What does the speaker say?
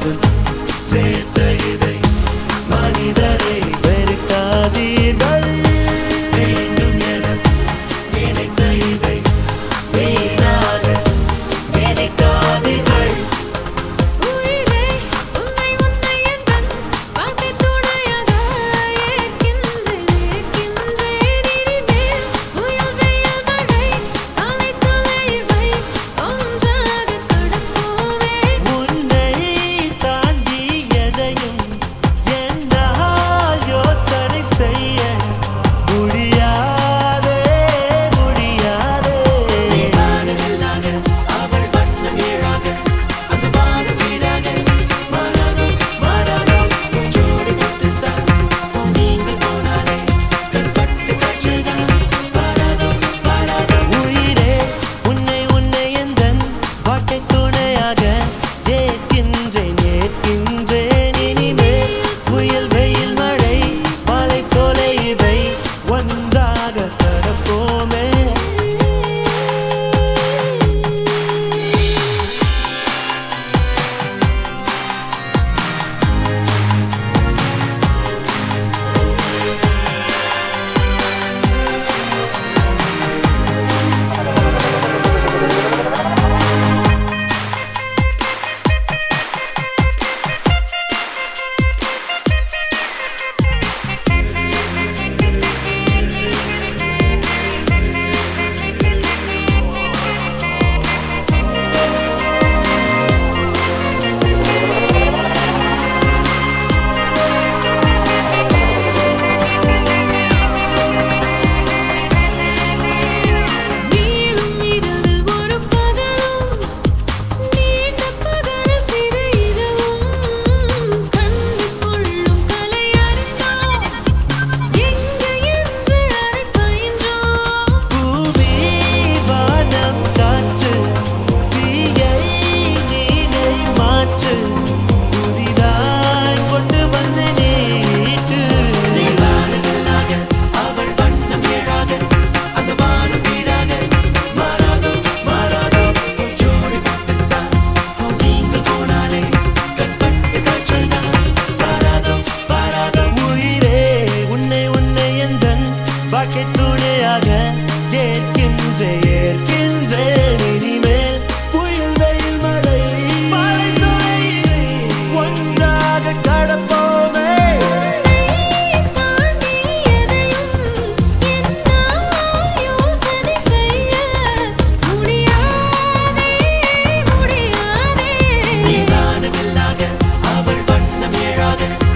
loving. Say brother.